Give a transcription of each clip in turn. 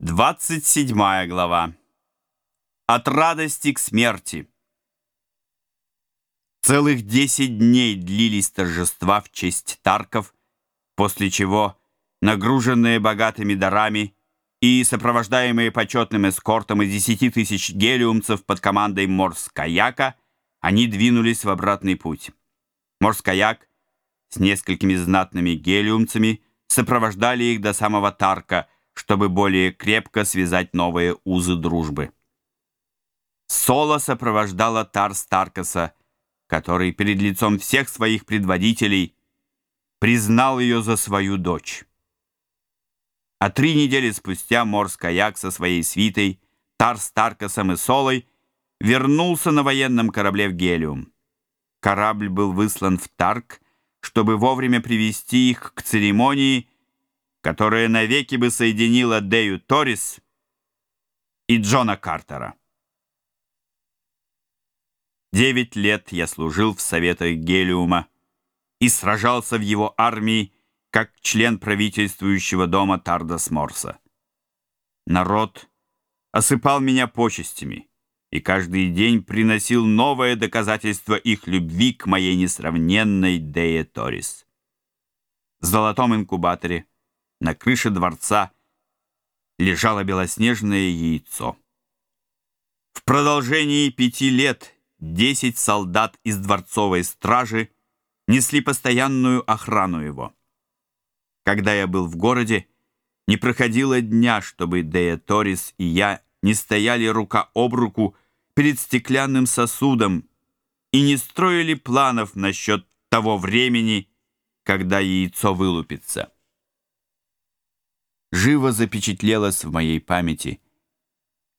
27 глава. От радости к смерти. Целых 10 дней длились торжества в честь Тарков, после чего, нагруженные богатыми дарами и сопровождаемые почетным эскортом из 10 тысяч гелиумцев под командой Морскаяка, они двинулись в обратный путь. Морскаяк с несколькими знатными гелиумцами сопровождали их до самого Тарка – чтобы более крепко связать новые узы дружбы. Соло сопровождала Тар Старкаса, который перед лицом всех своих предводителей признал ее за свою дочь. А три недели спустя морскаяк со своей свитой, Тар Старкасом и Солой вернулся на военном корабле в Гелиум. Корабль был выслан в Тарк, чтобы вовремя привести их к церемонии, которая навеки бы соединила Дею Торис и Джона Картера. Девять лет я служил в советах Гелиума и сражался в его армии как член правительствующего дома Тардас Морса. Народ осыпал меня почестями и каждый день приносил новое доказательство их любви к моей несравненной Дее Торис. В золотом инкубаторе на крыше дворца лежало белоснежное яйцо. В продолжении пяти лет десять солдат из дворцовой стражи несли постоянную охрану его. Когда я был в городе, не проходило дня, чтобы Дея Торис и я не стояли рука об руку перед стеклянным сосудом и не строили планов насчет того времени, когда яйцо вылупится живо запечатлелась в моей памяти.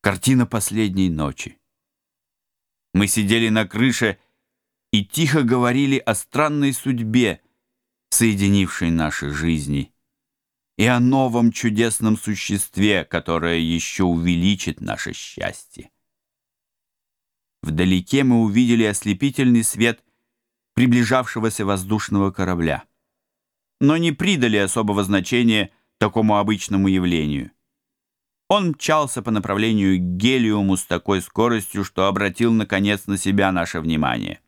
Картина последней ночи. Мы сидели на крыше и тихо говорили о странной судьбе, соединившей наши жизни, и о новом чудесном существе, которое еще увеличит наше счастье. Вдалеке мы увидели ослепительный свет приближавшегося воздушного корабля, но не придали особого значения – такому обычному явлению. Он мчался по направлению к гелиуму с такой скоростью, что обратил, наконец, на себя наше внимание.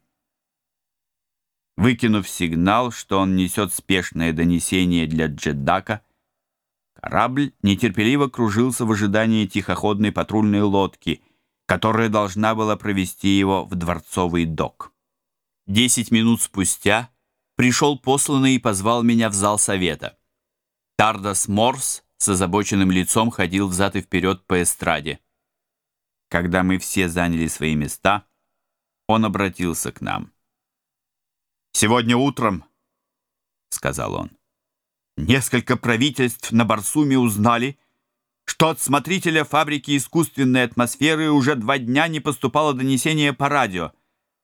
Выкинув сигнал, что он несет спешное донесение для Джеддака, корабль нетерпеливо кружился в ожидании тихоходной патрульной лодки, которая должна была провести его в дворцовый док. Десять минут спустя пришел посланный и позвал меня в зал совета — Тардас Морс с озабоченным лицом ходил взад и вперед по эстраде. Когда мы все заняли свои места, он обратился к нам. «Сегодня утром», — сказал он, — «несколько правительств на Барсуме узнали, что от смотрителя фабрики искусственной атмосферы уже два дня не поступало донесение по радио,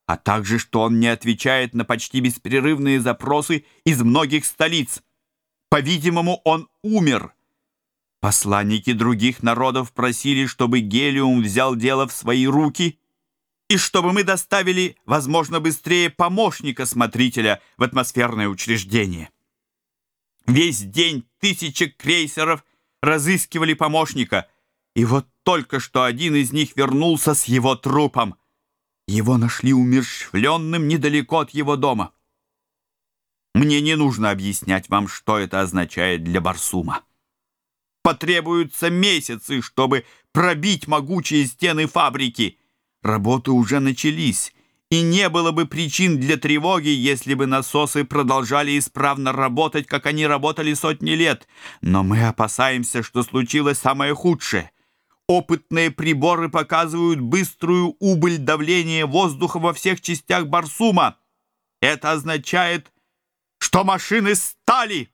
а также, что он не отвечает на почти беспрерывные запросы из многих столиц». По-видимому, он умер. Посланники других народов просили, чтобы Гелиум взял дело в свои руки и чтобы мы доставили, возможно, быстрее помощника смотрителя в атмосферное учреждение. Весь день тысячи крейсеров разыскивали помощника, и вот только что один из них вернулся с его трупом. Его нашли умершвленным недалеко от его дома. Мне не нужно объяснять вам, что это означает для Барсума. Потребуются месяцы, чтобы пробить могучие стены фабрики. Работы уже начались, и не было бы причин для тревоги, если бы насосы продолжали исправно работать, как они работали сотни лет. Но мы опасаемся, что случилось самое худшее. Опытные приборы показывают быструю убыль давления воздуха во всех частях Барсума. Это означает, что машины стали!»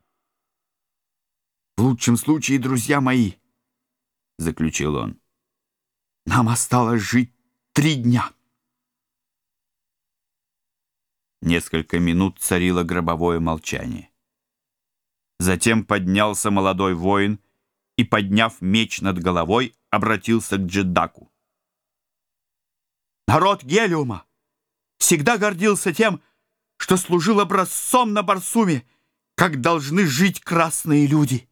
«В лучшем случае, друзья мои», — заключил он, — «нам осталось жить три дня». Несколько минут царило гробовое молчание. Затем поднялся молодой воин и, подняв меч над головой, обратился к Джеддаку. «Народ Гелиума всегда гордился тем, что что служил образцом на Барсуме, как должны жить красные люди.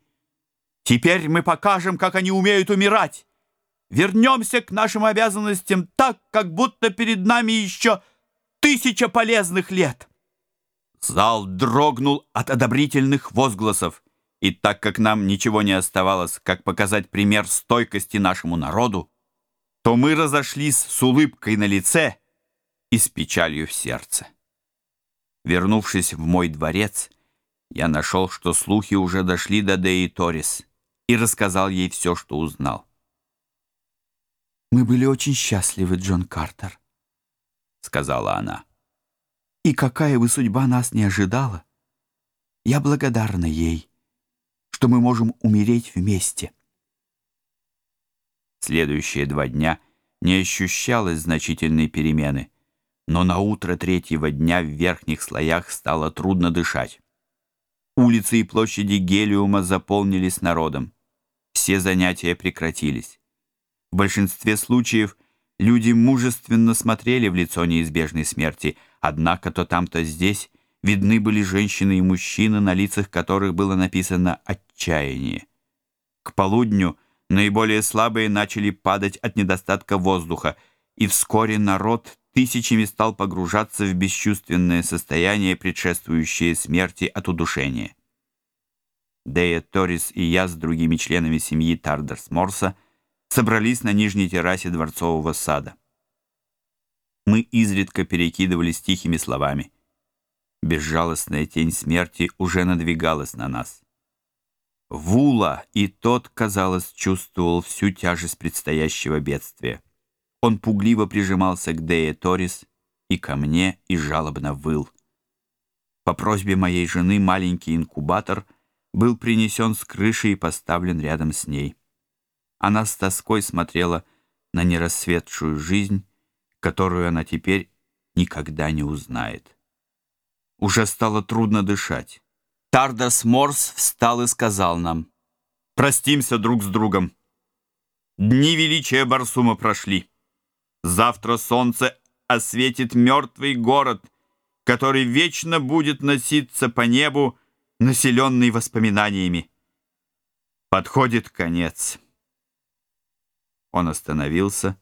Теперь мы покажем, как они умеют умирать. Вернемся к нашим обязанностям так, как будто перед нами еще тысяча полезных лет. Зал дрогнул от одобрительных возгласов. И так как нам ничего не оставалось, как показать пример стойкости нашему народу, то мы разошлись с улыбкой на лице и с печалью в сердце. Вернувшись в мой дворец, я нашел, что слухи уже дошли до Деи Торис, и рассказал ей все, что узнал. «Мы были очень счастливы, Джон Картер», — сказала она. «И какая бы судьба нас не ожидала, я благодарна ей, что мы можем умереть вместе». Следующие два дня не ощущалось значительной перемены — но на утро третьего дня в верхних слоях стало трудно дышать. Улицы и площади Гелиума заполнились народом. Все занятия прекратились. В большинстве случаев люди мужественно смотрели в лицо неизбежной смерти, однако то там, то здесь видны были женщины и мужчины, на лицах которых было написано «отчаяние». К полудню наиболее слабые начали падать от недостатка воздуха, и вскоре народ тысячами стал погружаться в бесчувственное состояние, предшествующее смерти от удушения. Дея Торис и я с другими членами семьи Тардерс Морса собрались на нижней террасе дворцового сада. Мы изредка перекидывались тихими словами. Безжалостная тень смерти уже надвигалась на нас. Вула и тот, казалось, чувствовал всю тяжесть предстоящего бедствия. Он пугливо прижимался к Дее Торис и ко мне и жалобно выл. По просьбе моей жены маленький инкубатор был принесен с крыши и поставлен рядом с ней. Она с тоской смотрела на нерасцветшую жизнь, которую она теперь никогда не узнает. Уже стало трудно дышать. Тардас Морс встал и сказал нам, «Простимся друг с другом. Дни величия Барсума прошли». Завтра солнце осветит мертвый город, который вечно будет носиться по небу, населенный воспоминаниями. Подходит конец. Он остановился,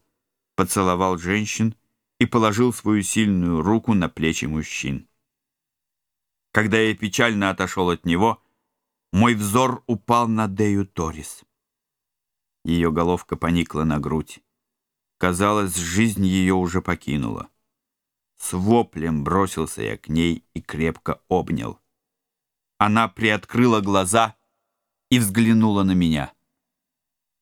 поцеловал женщин и положил свою сильную руку на плечи мужчин. Когда я печально отошел от него, мой взор упал на Дею Торис. Ее головка поникла на грудь казалось, жизнь ее уже покинула. С воплем бросился я к ней и крепко обнял. Она приоткрыла глаза и взглянула на меня.